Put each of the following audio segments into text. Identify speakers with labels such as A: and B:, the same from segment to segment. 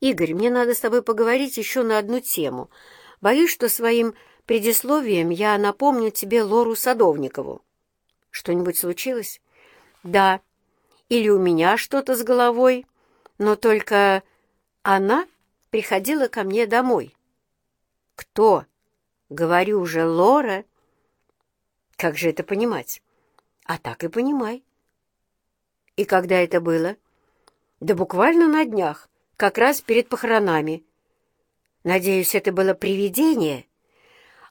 A: Игорь, мне надо с тобой поговорить еще на одну тему. Боюсь, что своим предисловием я напомню тебе Лору Садовникову. Что-нибудь случилось? Да. Или у меня что-то с головой, но только она приходила ко мне домой. Кто? Говорю же, Лора. Как же это понимать? А так и понимай. И когда это было? Да буквально на днях, как раз перед похоронами. Надеюсь, это было привидение?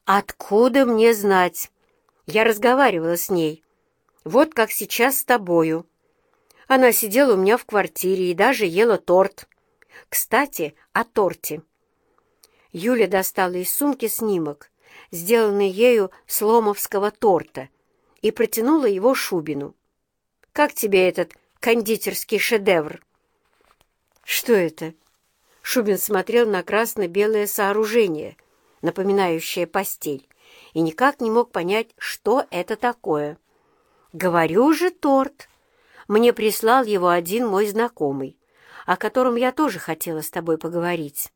A: Откуда мне знать? Я разговаривала с ней. Вот как сейчас с тобою. Она сидела у меня в квартире и даже ела торт. Кстати, о торте. Юля достала из сумки снимок, сделанный ею сломовского торта, и протянула его Шубину. «Как тебе этот кондитерский шедевр?» «Что это?» Шубин смотрел на красно-белое сооружение, напоминающее постель, и никак не мог понять, что это такое. «Говорю же, торт. Мне прислал его один мой знакомый, о котором я тоже хотела с тобой поговорить.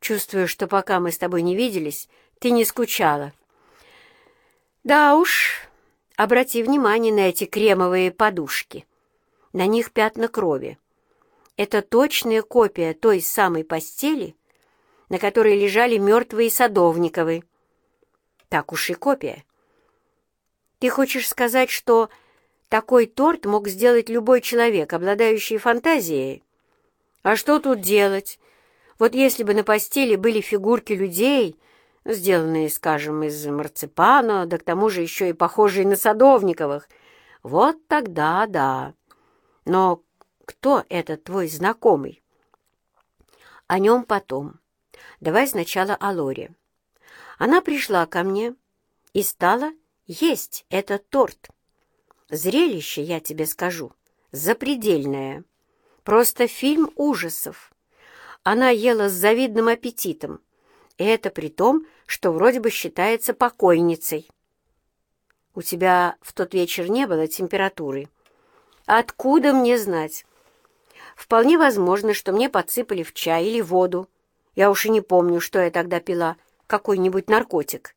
A: Чувствую, что пока мы с тобой не виделись, ты не скучала». «Да уж, обрати внимание на эти кремовые подушки. На них пятна крови. Это точная копия той самой постели, на которой лежали мертвые Садовниковы. Так уж и копия. Ты хочешь сказать, что такой торт мог сделать любой человек, обладающий фантазией? А что тут делать? Вот если бы на постели были фигурки людей, сделанные, скажем, из марципана, да к тому же еще и похожие на Садовниковых, вот тогда да. Но кто этот твой знакомый? О нем потом. Давай сначала о Лоре. Она пришла ко мне и стала есть этот торт. Зрелище, я тебе скажу, запредельное. Просто фильм ужасов. Она ела с завидным аппетитом, и это при том, что вроде бы считается покойницей. У тебя в тот вечер не было температуры. Откуда мне знать? Вполне возможно, что мне подсыпали в чай или воду. Я уж и не помню, что я тогда пила, какой-нибудь наркотик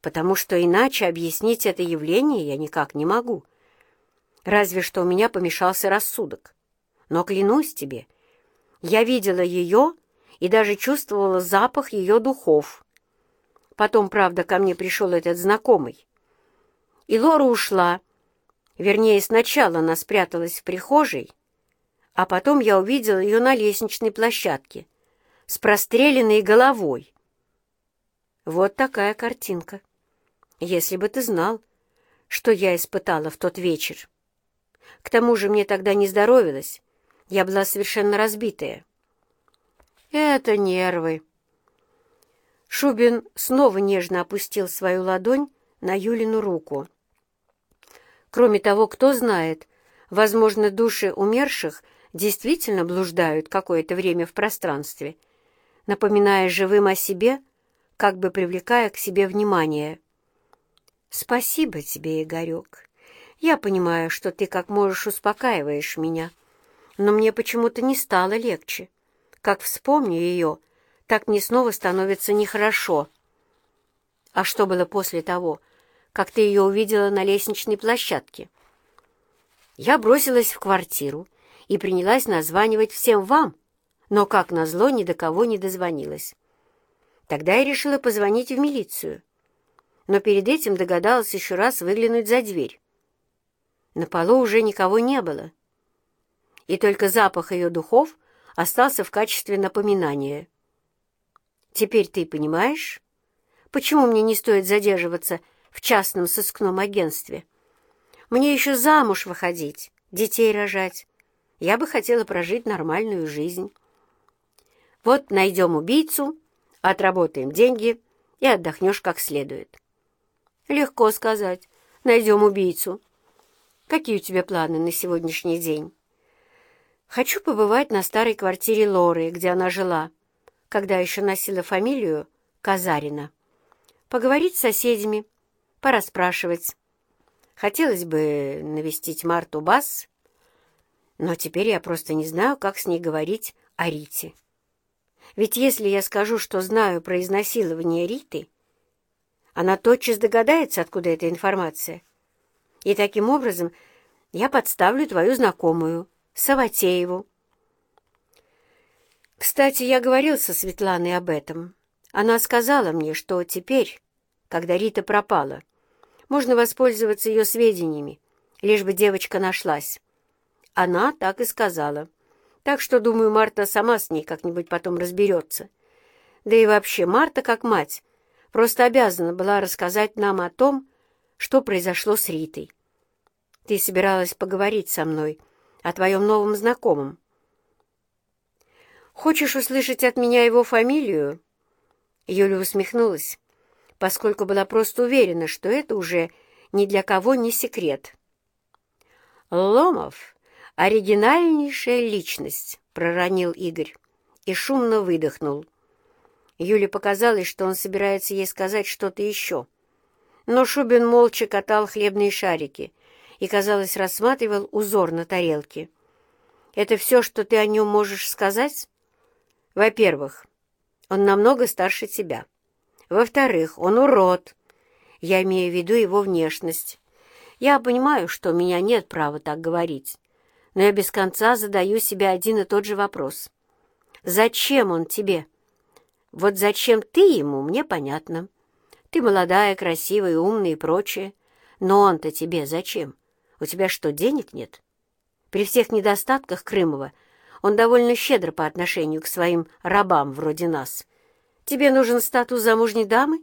A: потому что иначе объяснить это явление я никак не могу. Разве что у меня помешался рассудок. Но клянусь тебе, я видела ее и даже чувствовала запах ее духов. Потом, правда, ко мне пришел этот знакомый. И Лора ушла. Вернее, сначала она спряталась в прихожей, а потом я увидела ее на лестничной площадке с простреленной головой. Вот такая картинка. Если бы ты знал, что я испытала в тот вечер. К тому же мне тогда не здоровилось, я была совершенно разбитая. Это нервы. Шубин снова нежно опустил свою ладонь на Юлину руку. Кроме того, кто знает, возможно, души умерших действительно блуждают какое-то время в пространстве, напоминая живым о себе, как бы привлекая к себе внимание. «Спасибо тебе, Игорек. Я понимаю, что ты как можешь успокаиваешь меня, но мне почему-то не стало легче. Как вспомню ее, так мне снова становится нехорошо. А что было после того, как ты ее увидела на лестничной площадке?» Я бросилась в квартиру и принялась названивать всем вам, но, как назло, ни до кого не дозвонилась. Тогда я решила позвонить в милицию но перед этим догадалась еще раз выглянуть за дверь. На полу уже никого не было, и только запах ее духов остался в качестве напоминания. Теперь ты понимаешь, почему мне не стоит задерживаться в частном сыскном агентстве? Мне еще замуж выходить, детей рожать. Я бы хотела прожить нормальную жизнь. Вот найдем убийцу, отработаем деньги и отдохнешь как следует. Легко сказать. Найдем убийцу. Какие у тебя планы на сегодняшний день? Хочу побывать на старой квартире Лоры, где она жила, когда еще носила фамилию Казарина. Поговорить с соседями, пораспрашивать. Хотелось бы навестить Марту Бас, но теперь я просто не знаю, как с ней говорить о Рите. Ведь если я скажу, что знаю про изнасилование Риты, она тотчас догадается, откуда эта информация. И таким образом я подставлю твою знакомую, Саватееву. Кстати, я говорил со Светланой об этом. Она сказала мне, что теперь, когда Рита пропала, можно воспользоваться ее сведениями, лишь бы девочка нашлась. Она так и сказала. Так что, думаю, Марта сама с ней как-нибудь потом разберется. Да и вообще, Марта, как мать, просто обязана была рассказать нам о том, что произошло с Ритой. Ты собиралась поговорить со мной о твоем новом знакомом. Хочешь услышать от меня его фамилию?» Юля усмехнулась, поскольку была просто уверена, что это уже ни для кого не секрет. «Ломов — оригинальнейшая личность», — проронил Игорь и шумно выдохнул. Юле показалось, что он собирается ей сказать что-то еще. Но Шубин молча катал хлебные шарики и, казалось, рассматривал узор на тарелке. «Это все, что ты о нем можешь сказать?» «Во-первых, он намного старше тебя. Во-вторых, он урод. Я имею в виду его внешность. Я понимаю, что у меня нет права так говорить, но я без конца задаю себе один и тот же вопрос. Зачем он тебе?» Вот зачем ты ему, мне понятно. Ты молодая, красивая, умная и прочее. Но он-то тебе зачем? У тебя что, денег нет? При всех недостатках Крымова он довольно щедр по отношению к своим рабам вроде нас. Тебе нужен статус замужней дамы?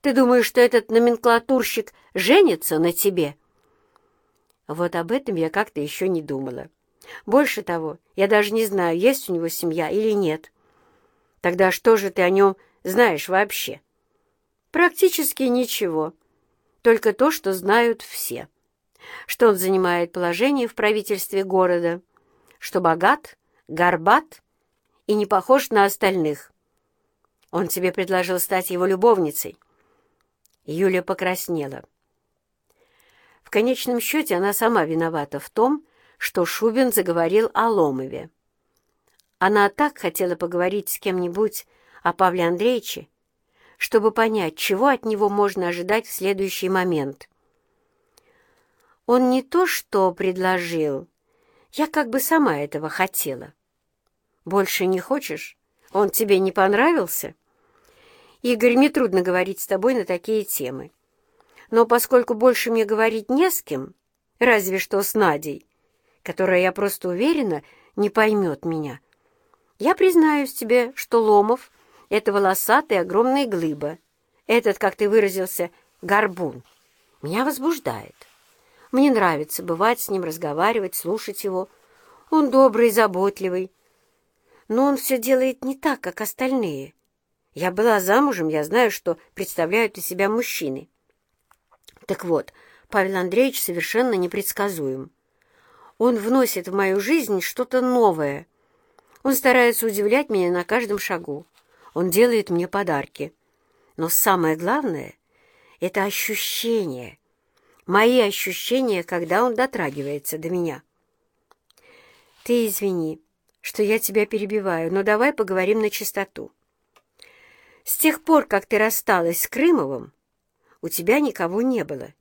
A: Ты думаешь, что этот номенклатурщик женится на тебе? Вот об этом я как-то еще не думала. Больше того, я даже не знаю, есть у него семья или нет. Тогда что же ты о нем знаешь вообще? Практически ничего. Только то, что знают все. Что он занимает положение в правительстве города, что богат, горбат и не похож на остальных. Он тебе предложил стать его любовницей. Юля покраснела. Конечном счете она сама виновата в том, что Шубин заговорил о Ломове. Она так хотела поговорить с кем-нибудь о Павле Андреевиче, чтобы понять, чего от него можно ожидать в следующий момент. Он не то что предложил, я как бы сама этого хотела. Больше не хочешь? Он тебе не понравился? Игорь, мне трудно говорить с тобой на такие темы. Но поскольку больше мне говорить не с кем, разве что с Надей, которая, я просто уверена, не поймет меня, я признаюсь тебе, что Ломов — это волосатая огромная глыба. Этот, как ты выразился, горбун. Меня возбуждает. Мне нравится бывать с ним, разговаривать, слушать его. Он добрый, заботливый. Но он все делает не так, как остальные. Я была замужем, я знаю, что представляют из себя мужчины. Так вот, Павел Андреевич совершенно непредсказуем. Он вносит в мою жизнь что-то новое — он старается удивлять меня на каждом шагу. Он делает мне подарки. Но самое главное — это ощущения. Мои ощущения, когда он дотрагивается до меня. Ты извини, что я тебя перебиваю, но давай поговорим на чистоту. С тех пор, как ты рассталась с Крымовым, у тебя никого не было.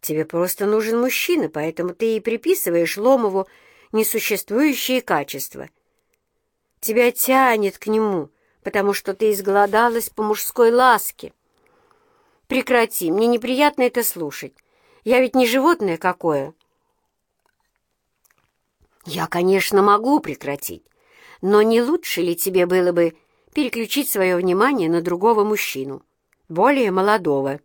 A: Тебе просто нужен мужчина, поэтому ты и приписываешь Ломову несуществующие качества — Тебя тянет к нему, потому что ты изголодалась по мужской ласке. Прекрати, мне неприятно это слушать. Я ведь не животное какое. Я, конечно, могу прекратить, но не лучше ли тебе было бы переключить свое внимание на другого мужчину, более молодого?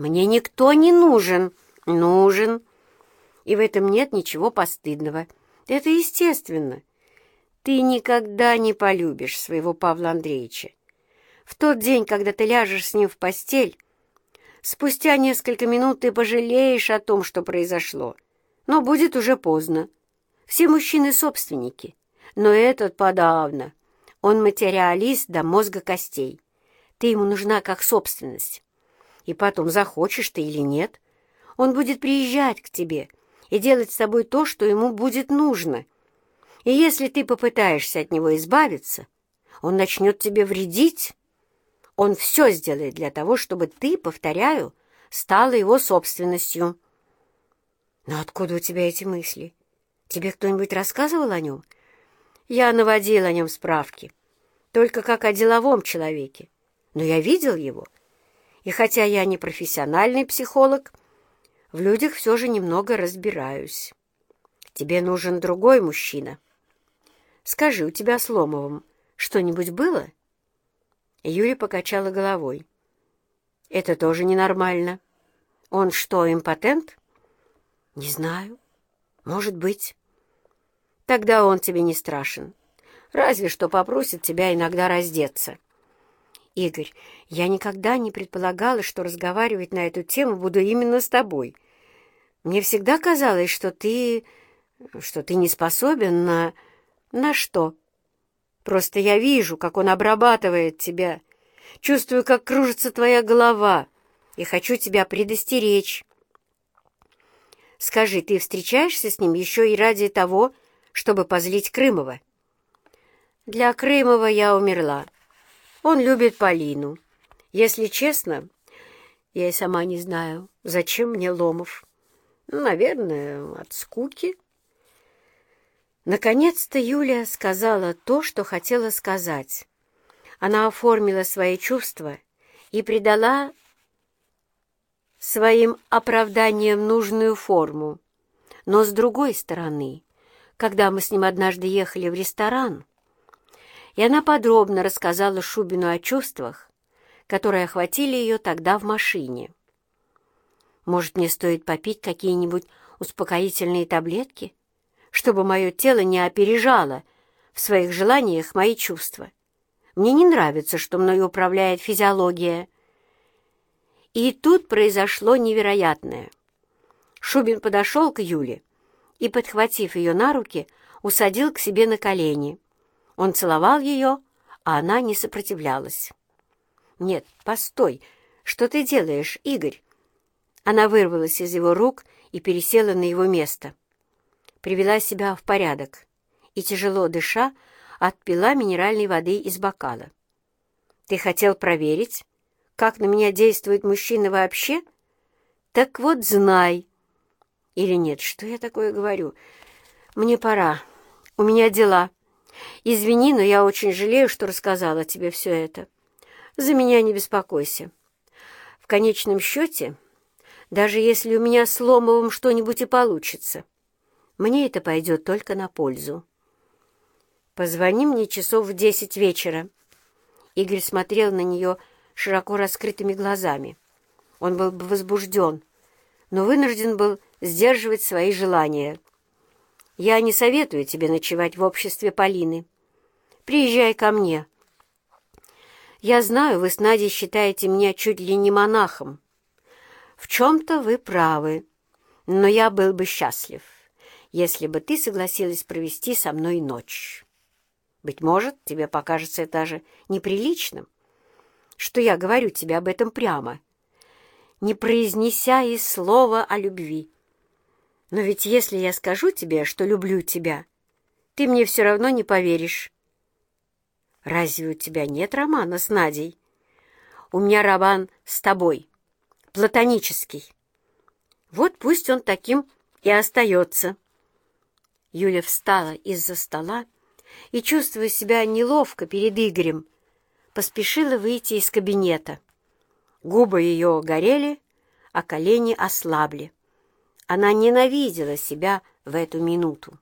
A: Мне никто не нужен. Нужен. И в этом нет ничего постыдного. Это естественно. Ты никогда не полюбишь своего Павла Андреевича. В тот день, когда ты ляжешь с ним в постель, спустя несколько минут ты пожалеешь о том, что произошло. Но будет уже поздно. Все мужчины собственники, но этот подавно. Он материалист до мозга костей. Ты ему нужна как собственность. И потом, захочешь ты или нет, он будет приезжать к тебе и делать с тобой то, что ему будет нужно — И если ты попытаешься от него избавиться, он начнет тебе вредить. Он все сделает для того, чтобы ты, повторяю, стала его собственностью. Но откуда у тебя эти мысли? Тебе кто-нибудь рассказывал о нем? Я наводил о нем справки, только как о деловом человеке. Но я видел его. И хотя я не профессиональный психолог, в людях все же немного разбираюсь. Тебе нужен другой мужчина. Скажи, у тебя с Ломовым что-нибудь было?» Юля покачала головой. «Это тоже ненормально. Он что, импотент?» «Не знаю. Может быть». «Тогда он тебе не страшен. Разве что попросит тебя иногда раздеться». «Игорь, я никогда не предполагала, что разговаривать на эту тему буду именно с тобой. Мне всегда казалось, что ты... что ты не способен на...» «На что?» «Просто я вижу, как он обрабатывает тебя, чувствую, как кружится твоя голова, и хочу тебя предостеречь». «Скажи, ты встречаешься с ним еще и ради того, чтобы позлить Крымова?» «Для Крымова я умерла. Он любит Полину. Если честно, я и сама не знаю, зачем мне Ломов. Наверное, от скуки». Наконец-то Юля сказала то, что хотела сказать. Она оформила свои чувства и придала своим оправданиям нужную форму. Но с другой стороны, когда мы с ним однажды ехали в ресторан, и она подробно рассказала Шубину о чувствах, которые охватили ее тогда в машине. «Может, мне стоит попить какие-нибудь успокоительные таблетки?» чтобы мое тело не опережало в своих желаниях мои чувства. Мне не нравится, что мной управляет физиология. И тут произошло невероятное. Шубин подошел к Юле и, подхватив ее на руки, усадил к себе на колени. Он целовал ее, а она не сопротивлялась. «Нет, постой! Что ты делаешь, Игорь?» Она вырвалась из его рук и пересела на его место привела себя в порядок и, тяжело дыша, отпила минеральной воды из бокала. «Ты хотел проверить, как на меня действует мужчина вообще? Так вот знай!» «Или нет, что я такое говорю? Мне пора, у меня дела. Извини, но я очень жалею, что рассказала тебе все это. За меня не беспокойся. В конечном счете, даже если у меня с Ломовым что-нибудь и получится, мне это пойдет только на пользу. Позвони мне часов в десять вечера. Игорь смотрел на нее широко раскрытыми глазами. Он был бы возбужден, но вынужден был сдерживать свои желания. Я не советую тебе ночевать в обществе Полины. Приезжай ко мне. Я знаю, вы с Надей считаете меня чуть ли не монахом. В чем-то вы правы, но я был бы счастлив если бы ты согласилась провести со мной ночь. Быть может, тебе покажется это даже неприличным, что я говорю тебе об этом прямо, не произнеся и слова о любви. Но ведь если я скажу тебе, что люблю тебя, ты мне все равно не поверишь. Разве у тебя нет романа с Надей? У меня роман с тобой, платонический. Вот пусть он таким и остается». Юля встала из-за стола и, чувствуя себя неловко перед Игорем, поспешила выйти из кабинета. Губы ее горели, а колени ослабли. Она ненавидела себя в эту минуту.